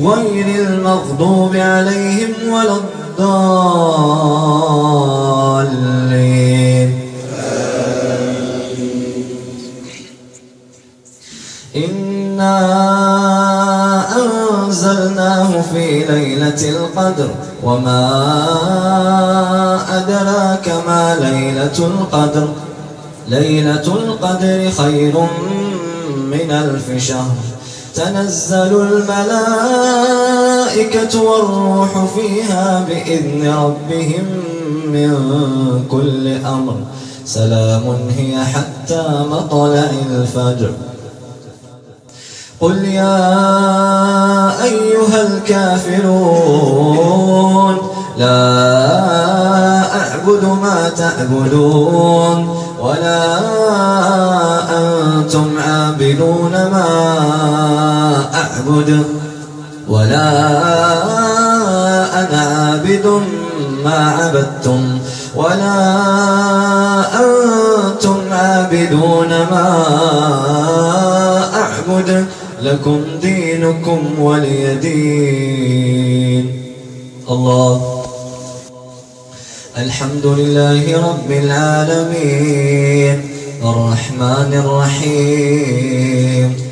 غير المغضوب عليهم ولا الضالين. إنا أنزلناه في ليلة القدر وما أدراك ما ليلة القدر. ليلة القدر خير من ألف شهر. تنزل الملائكة والروح فيها بإذن ربهم من كل أمر. سلام هي حتى مطلع الفجر. قل يا أيها الكافرون لا أعبد ما تعبدون ولا أنتم عابدون ما أعبد ولا أنا عابد ما عبدتم ولا أنتم عابدون ما أعبد لكم دينكم ولي دين. الله. الحمد لله رب العالمين. الرحمن الرحيم.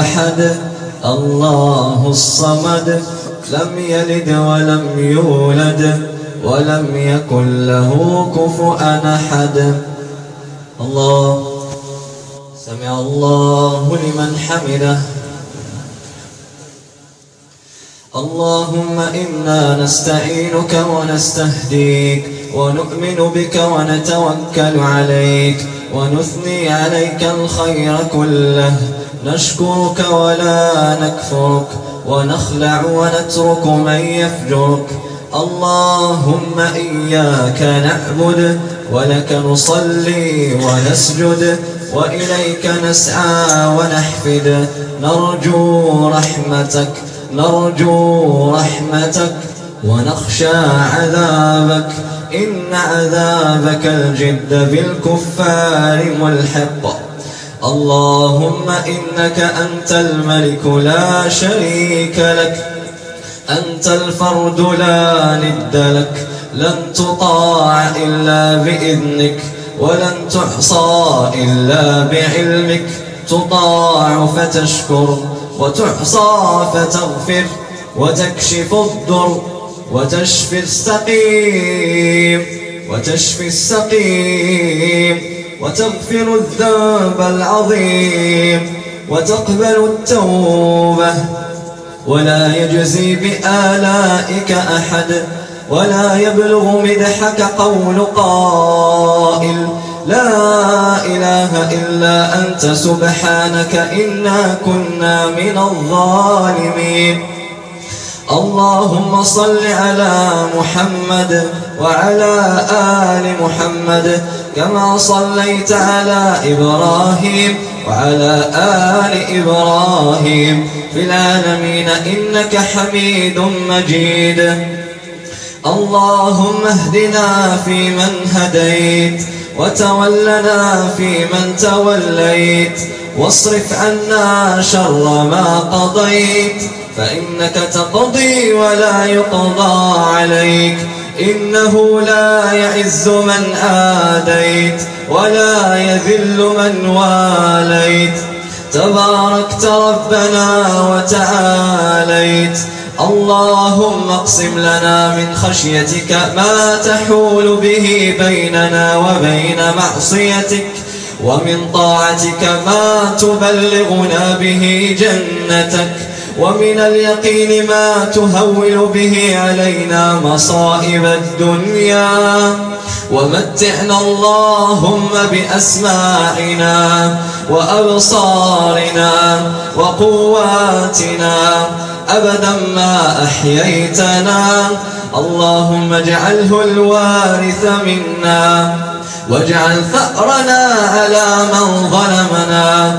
أحد الله الصمد. لم يلد ولم يولد ولم يكن له كفؤا أحد. الله سمع الله لمن حمده. اللهم إنا نستعينك ونستهديك ونؤمن بك ونتوكل عليك ونثني عليك الخير كله. نشكرك ولا نكفرك ونخلع ونترك من يفجرك. اللهم إياك نعبد ولك نصلي ونسجد وإليك نسعى ونحفد. نرجو رحمتك نرجو رحمتك ونخشى عذابك. إن عذابك الجد بالكفار ملحق. اللهم إنك أنت الملك لا شريك لك أنت الفرد لا ند لك لن تطاع إلا بإذنك ولن تحصى إلا بعلمك تطاع فتشكر وتحصى فتغفر وتكشف الضر وتشفي السقيم وتشفي السقيم. وتغفر الذنب العظيم وتقبل التوبة. ولا يجزي بآلائك أحد ولا يبلغ مدحك قول قائل لا إله إلا أنت سبحانك إنا كنا من الظالمين. اللهم صل على محمد وعلى آل محمد كما صليت على إبراهيم وعلى آل إبراهيم في العالمين إنك حميد مجيد. اللهم اهدنا فيمن هديت وتولنا فيمن توليت واصرف عنا شر ما قضيت فإنك تقضي ولا يقضى عليك. إنه لا يعز من آديت ولا يذل من واليت. تباركت ربنا وتعاليت. اللهم اقسم لنا من خشيتك ما تحول به بيننا وبين معصيتك ومن طاعتك ما تبلغنا به جنتك. ومن اليقين ما تهول به علينا مصائب الدنيا. ومتعنا اللهم بأسماعنا وأبصارنا وقواتنا أبدا ما أحييتنا. اللهم اجعله الوارث منا واجعل ثأرنا على من ظلمنا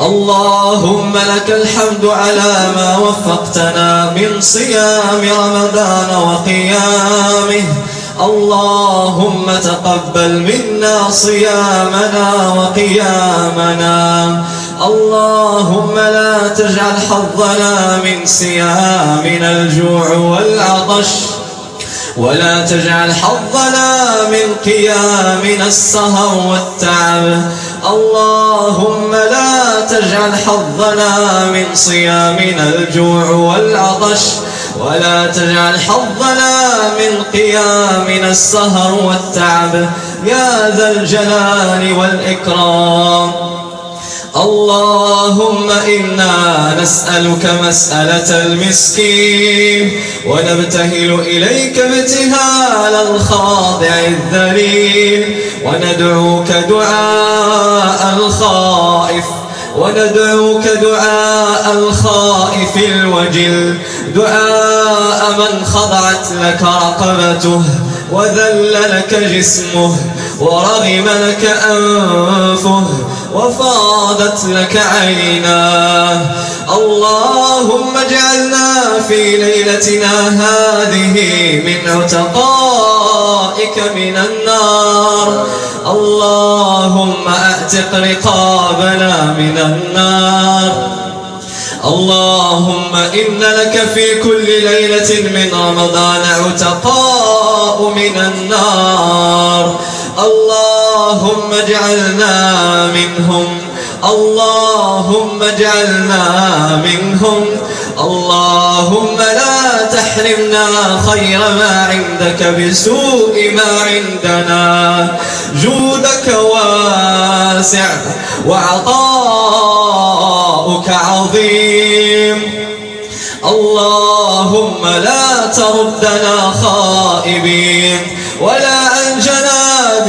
اللهم لك الحمد على ما وفقتنا من صيام رمضان وقيامه. اللهم تقبل منا صيامنا وقيامنا. اللهم لا تجعل حظنا من صيامنا الجوع والعطش. ولا تجعل حظنا من قيامنا السهر والتعب. اللهم لا تجعل حظنا من صيامنا الجوع والعطش. ولا تجعل حظنا من قيامنا السهر والتعب. يا ذا الجلال والإكرام. اللهم إنا نسألك مسألة المسكين ونبتهل إليك ابتهال الخاضع الذليل وندعوك دعاء الخائف وندعوك دعاء الخائف الوجل دعاء من خضعت لك رقبته وذل لك جسمه ورغم لك أنفه وفاضت لك عيناه. اللهم اجعلنا في ليلتنا هذه من عتقائك من النار. اللهم أعتق رقابنا من النار. اللهم إن لك في كل ليلة من رمضان عتقاء من النار. اللهم اجعلنا منهم. اللهم اجعلنا منهم. اللهم لا تحرمنا خير ما عندك بسوء ما عندنا. جودك واسع وعطاؤك عظيم. اللهم لا تردنا خائبين. ولا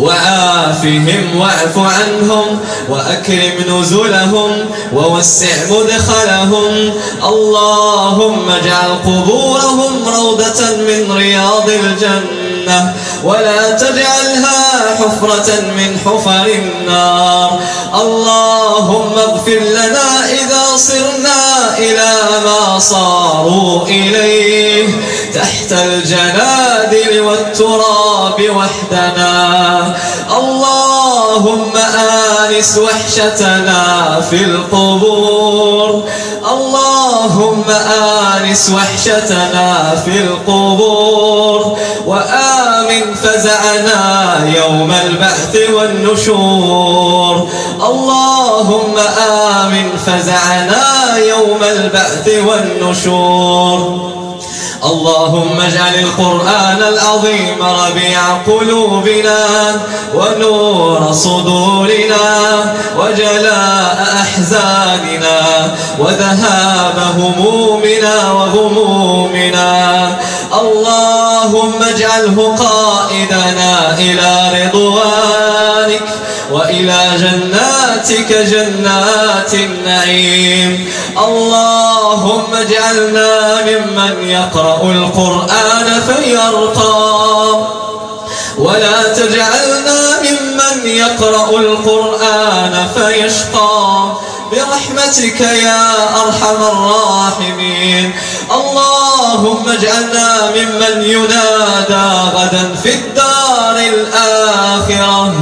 وعافهم وأعف عنهم وأكرم نزلهم ووسع مدخلهم. اللهم اجعل قبورهم روضة من رياض الجنة. ولا تجعلها حفرة من حفر النار. اللهم اغفر لنا إذا صرنا إلى ما صاروا إليه تحت الجنادل والتراب وحدنا. اللهم آنس وحشتنا في القبور. اللهم آنس وحشتنا في القبور. وآمن فزعنا يوم البعث والنشور. اللهم آمن فزعنا يوم البعث والنشور. اللهم اجعل القرآن العظيم ربيع قلوبنا ونور صدورنا وجلاء أحزاننا وذهاب همومنا وغمومنا. اللهم اجعله قائدنا إلى رضوانك وإلى جناتك جنات النعيم. اللهم اجعلنا ممن يقرأ القرآن فيرقى. ولا تجعلنا ممن يقرأ القرآن فيشقى. برحمتك يا أرحم الراحمين. اللهم اجعلنا ممن ينادى غدا في الدار الآخرة.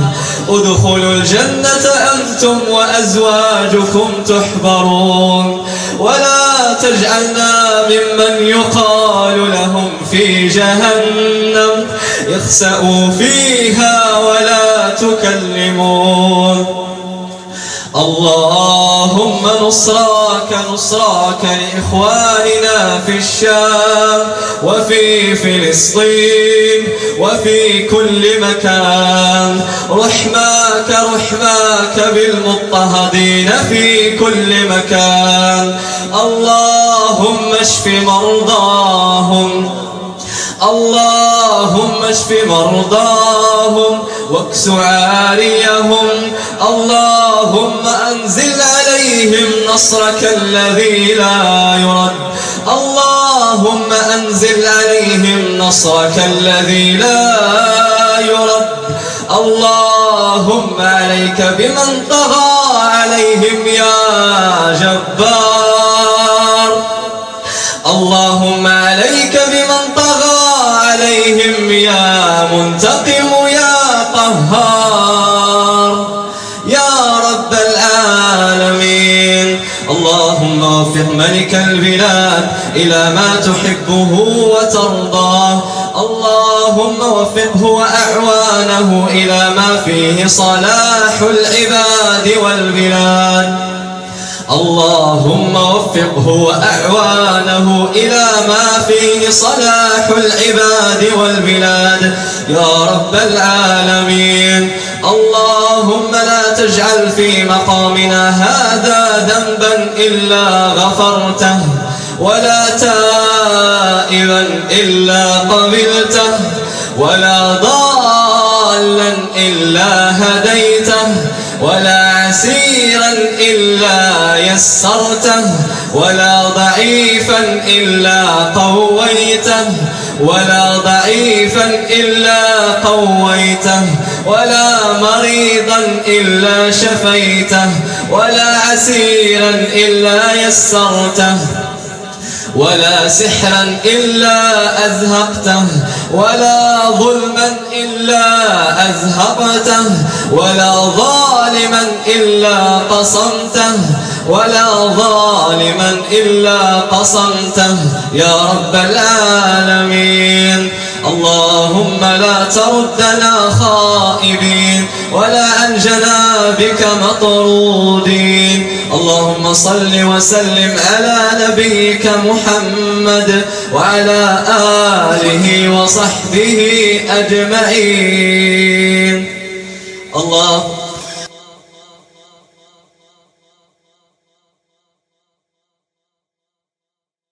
ادخلوا الجنة أنتم وأزواجكم تحبرون. ولا تجعلنا ممن يقال لهم في جهنم. اخسأوا فيها ولا تكلمون. اللهم نصراك نصراك لإخواننا في الشام وفي فلسطين وفي كل مكان. رحماك رحماك بالمضطهدين في كل مكان. اللهم اشف مرضاهم اللهم اشف مرضاهم واكس عاريهم. اللهم أنزل عليهم نصرك الذي لا يرد. اللهم أنزل عليهم نصرك الذي لا يرد. اللهم عليك بمن طغى عليهم يا جبار. اللهم ملك البلاد إلى ما تحبه وترضاه اللهم وفقه وأعوانه إلى ما فيه صلاح العباد والبلاد. اللهم وفقه وأعوانه إلى ما فيه صلاح العباد والبلاد. يا رب العالمين. اللهم لا تجعل في مقامنا هذا ذنبا إلا غفرته ولا تائبا إلا قبلته ولا ضالا إلا هديته ولا عسيرا إلا يسرته ولا ضعيفا إلا قويته ولا ضعيفا إلا قويته. ولا مريضا إلا شفيته ولا عسيرا إلا يسرته ولا سحرا إلا أزهقته ولا ظلما إلا أزهقته ولا ظالما إلا قصمته ولا ظالما إلا قصمته. يا رب العالمين. اللهم لا تردنا خائبين ولا عن جنابك مطرودين. اللهم صل وسلم على نبيك محمد وعلى آله وصحبه أجمعين. الله